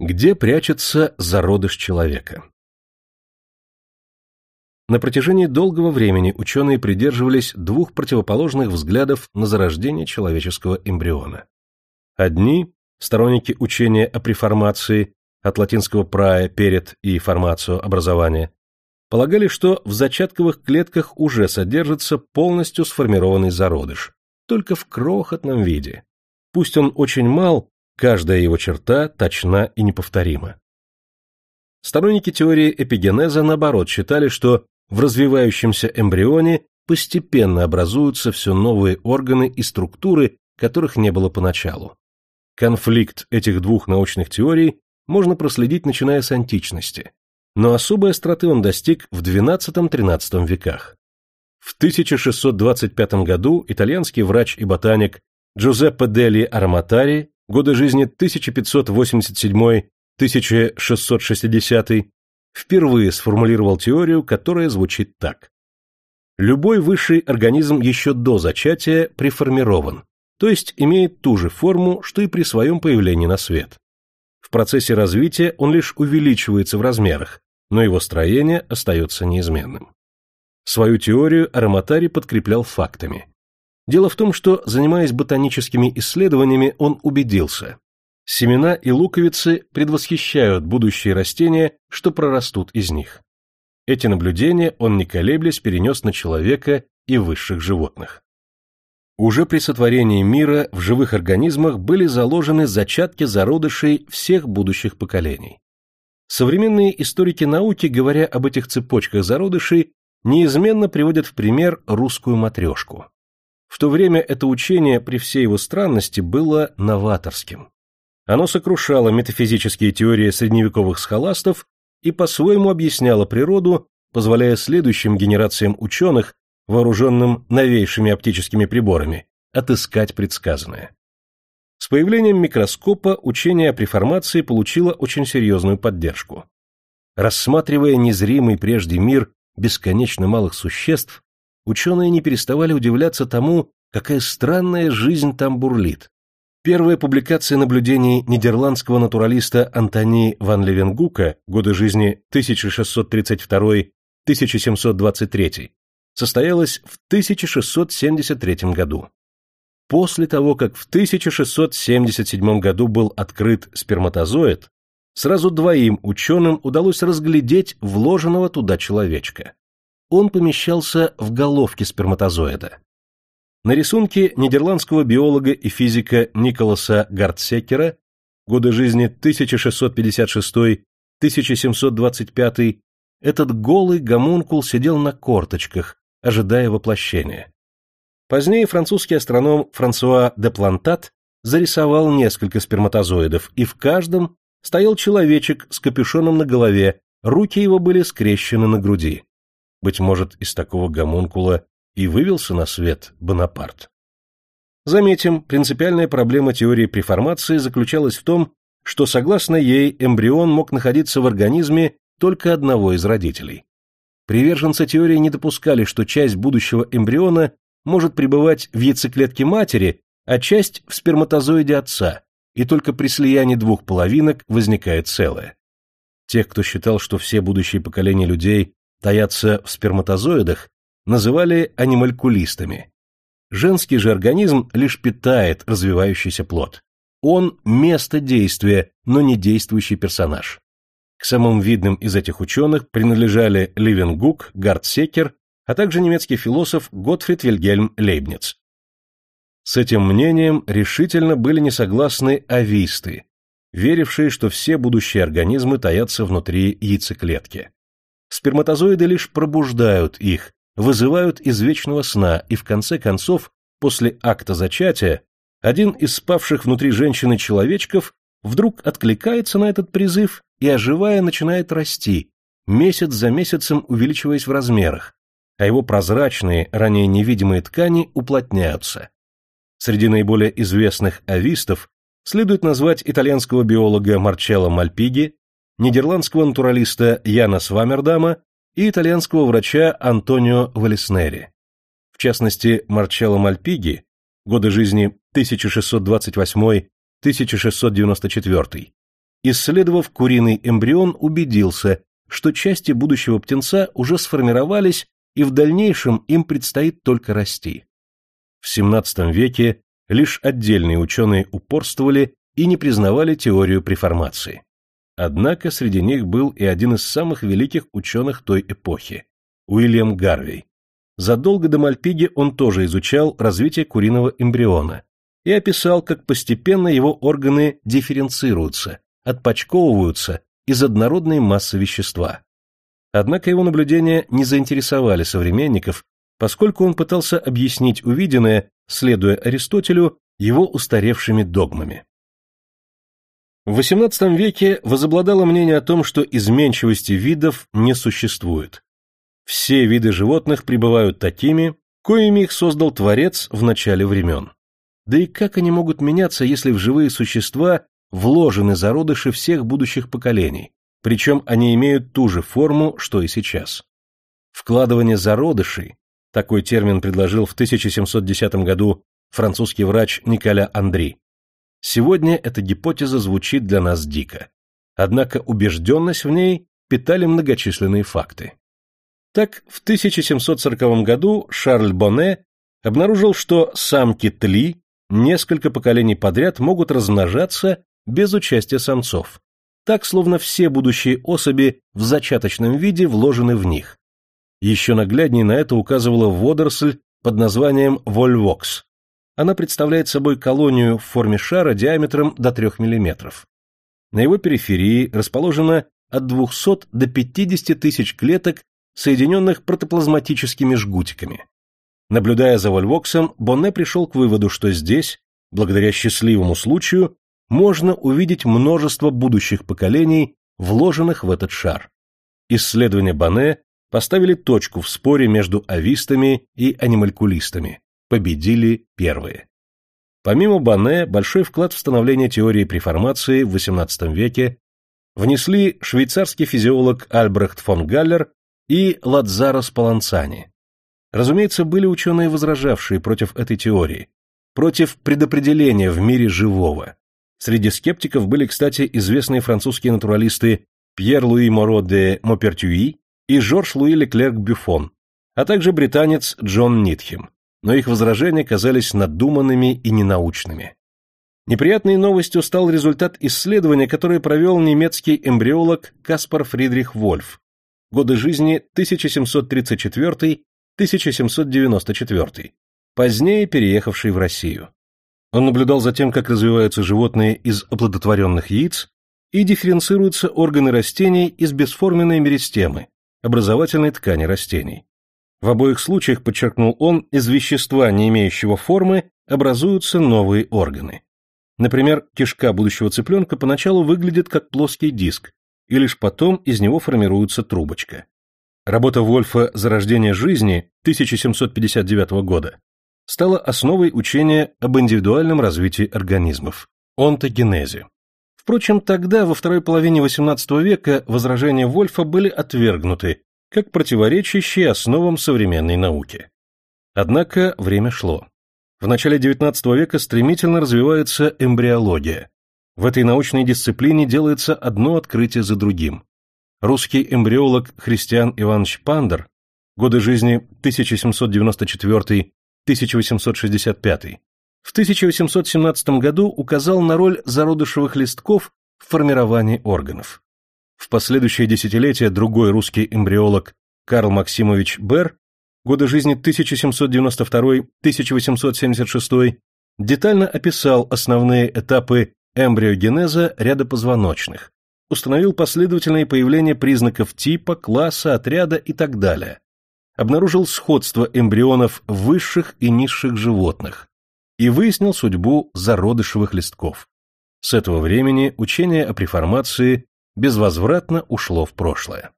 Где прячется зародыш человека? На протяжении долгого времени ученые придерживались двух противоположных взглядов на зарождение человеческого эмбриона. Одни, сторонники учения о преформации, от латинского «prae» – «перед» и «формацию» – образование, полагали, что в зачатковых клетках уже содержится полностью сформированный зародыш, только в крохотном виде. Пусть он очень мал, Каждая его черта точна и неповторима. Сторонники теории эпигенеза, наоборот, считали, что в развивающемся эмбрионе постепенно образуются все новые органы и структуры, которых не было поначалу. Конфликт этих двух научных теорий можно проследить начиная с античности, но особой остроты он достиг в XII-XIII веках. В 1625 году итальянский врач и ботаник Джузеппе Дели Ароматари годы жизни 1587-1660, впервые сформулировал теорию, которая звучит так. Любой высший организм еще до зачатия преформирован, то есть имеет ту же форму, что и при своем появлении на свет. В процессе развития он лишь увеличивается в размерах, но его строение остается неизменным. Свою теорию Ароматари подкреплял фактами. Дело в том, что, занимаясь ботаническими исследованиями, он убедился. Семена и луковицы предвосхищают будущие растения, что прорастут из них. Эти наблюдения он, не колеблясь, перенес на человека и высших животных. Уже при сотворении мира в живых организмах были заложены зачатки зародышей всех будущих поколений. Современные историки науки, говоря об этих цепочках зародышей, неизменно приводят в пример русскую матрешку. В то время это учение при всей его странности было новаторским. Оно сокрушало метафизические теории средневековых схоластов и по-своему объясняло природу, позволяя следующим генерациям ученых, вооруженным новейшими оптическими приборами, отыскать предсказанное. С появлением микроскопа учение о преформации получило очень серьезную поддержку. Рассматривая незримый прежде мир бесконечно малых существ, ученые не переставали удивляться тому, какая странная жизнь там бурлит. Первая публикация наблюдений нидерландского натуралиста Антони ван Левенгука, годы жизни 1632-1723, состоялась в 1673 году. После того, как в 1677 году был открыт сперматозоид, сразу двоим ученым удалось разглядеть вложенного туда человечка он помещался в головке сперматозоида. На рисунке нидерландского биолога и физика Николаса Гартсекера годы жизни 1656-1725 этот голый гомункул сидел на корточках, ожидая воплощения. Позднее французский астроном Франсуа де Плантат зарисовал несколько сперматозоидов, и в каждом стоял человечек с капюшоном на голове, руки его были скрещены на груди. Быть может, из такого гомункула и вывелся на свет Бонапарт. Заметим, принципиальная проблема теории преформации заключалась в том, что, согласно ей, эмбрион мог находиться в организме только одного из родителей. Приверженцы теории не допускали, что часть будущего эмбриона может пребывать в яйцеклетке матери, а часть в сперматозоиде отца, и только при слиянии двух половинок возникает целое. Тех, кто считал, что все будущие поколения людей таятся в сперматозоидах, называли анималькулистами. Женский же организм лишь питает развивающийся плод. Он – место действия, но не действующий персонаж. К самым видным из этих ученых принадлежали Ливенгук, Гартсекер, а также немецкий философ Готфрид Вильгельм Лейбниц. С этим мнением решительно были не согласны ависты, верившие, что все будущие организмы таятся внутри яйцеклетки. Сперматозоиды лишь пробуждают их, вызывают из вечного сна, и в конце концов, после акта зачатия, один из спавших внутри женщины человечков вдруг откликается на этот призыв и, оживая, начинает расти, месяц за месяцем увеличиваясь в размерах, а его прозрачные, ранее невидимые ткани уплотняются. Среди наиболее известных авистов следует назвать итальянского биолога Марчелло Мальпиги, нидерландского натуралиста Яна Свамердама и итальянского врача Антонио Валеснери. В частности, Марчелло Мальпиги, годы жизни 1628-1694, исследовав куриный эмбрион, убедился, что части будущего птенца уже сформировались и в дальнейшем им предстоит только расти. В XVII веке лишь отдельные ученые упорствовали и не признавали теорию преформации. Однако среди них был и один из самых великих ученых той эпохи – Уильям Гарвей. Задолго до Мальпиги он тоже изучал развитие куриного эмбриона и описал, как постепенно его органы дифференцируются, отпочковываются из однородной массы вещества. Однако его наблюдения не заинтересовали современников, поскольку он пытался объяснить увиденное, следуя Аристотелю, его устаревшими догмами. В XVIII веке возобладало мнение о том, что изменчивости видов не существует. Все виды животных пребывают такими, коими их создал Творец в начале времен. Да и как они могут меняться, если в живые существа вложены зародыши всех будущих поколений, причем они имеют ту же форму, что и сейчас. Вкладывание зародышей, такой термин предложил в 1710 году французский врач Николя Андри, Сегодня эта гипотеза звучит для нас дико. Однако убежденность в ней питали многочисленные факты. Так, в 1740 году Шарль Боне обнаружил, что самки тли несколько поколений подряд могут размножаться без участия самцов, так словно все будущие особи в зачаточном виде вложены в них. Еще нагляднее на это указывала водоросль под названием вольвокс, она представляет собой колонию в форме шара диаметром до 3 мм. На его периферии расположено от 200 до 50 тысяч клеток, соединенных протоплазматическими жгутиками. Наблюдая за Вольвоксом, Бонне пришел к выводу, что здесь, благодаря счастливому случаю, можно увидеть множество будущих поколений, вложенных в этот шар. Исследования Бонне поставили точку в споре между авистами и анималькулистами победили первые. Помимо Бане, большой вклад в становление теории преформации в XVIII веке внесли швейцарский физиолог Альбрехт фон Галлер и Ладзаро Спаланцани. Разумеется, были ученые, возражавшие против этой теории, против предопределения в мире живого. Среди скептиков были, кстати, известные французские натуралисты Пьер-Луи Моро де Мопертюи и Жорж-Луи Леклерк Бюфон, а также британец Джон Нитхем но их возражения казались надуманными и ненаучными. Неприятной новостью стал результат исследования, которое провел немецкий эмбриолог Каспар Фридрих Вольф. Годы жизни 1734-1794, позднее переехавший в Россию. Он наблюдал за тем, как развиваются животные из оплодотворенных яиц и дифференцируются органы растений из бесформенной меристемы, образовательной ткани растений. В обоих случаях, подчеркнул он, из вещества, не имеющего формы, образуются новые органы. Например, кишка будущего цыпленка поначалу выглядит как плоский диск, и лишь потом из него формируется трубочка. Работа Вольфа «Зарождение жизни» 1759 года стала основой учения об индивидуальном развитии организмов – онтогенезе. Впрочем, тогда, во второй половине XVIII века, возражения Вольфа были отвергнуты как противоречащие основам современной науки. Однако время шло. В начале XIX века стремительно развивается эмбриология. В этой научной дисциплине делается одно открытие за другим. Русский эмбриолог Христиан Иванович Пандер, годы жизни 1794-1865, в 1817 году указал на роль зародышевых листков в формировании органов. В последующие десятилетия другой русский эмбриолог Карл Максимович Бер, годы жизни 1792-1876, детально описал основные этапы эмбриогенеза ряда позвоночных, установил последовательное появление признаков типа, класса, отряда и так далее, обнаружил сходство эмбрионов высших и низших животных и выяснил судьбу зародышевых листков. С этого времени учение о преформации безвозвратно ушло в прошлое.